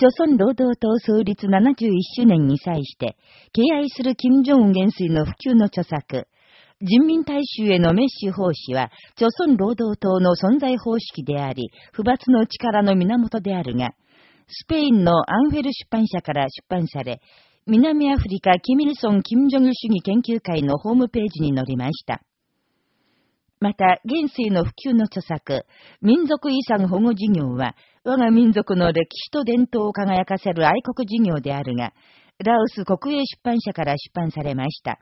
朝鮮労働党創立71周年に際して、敬愛する金正恩元帥の普及の著作、人民大衆へのメッシュ奉仕は、朝鮮労働党の存在方式であり、不罰の力の源であるが、スペインのアンフェル出版社から出版され、南アフリカキミルソン・キム・ジョギル主義研究会のホームページに載りました。また、元帥の普及の著作、民族遺産保護事業は、我が民族の歴史と伝統を輝かせる愛国事業であるが、ラオス国営出版社から出版されました。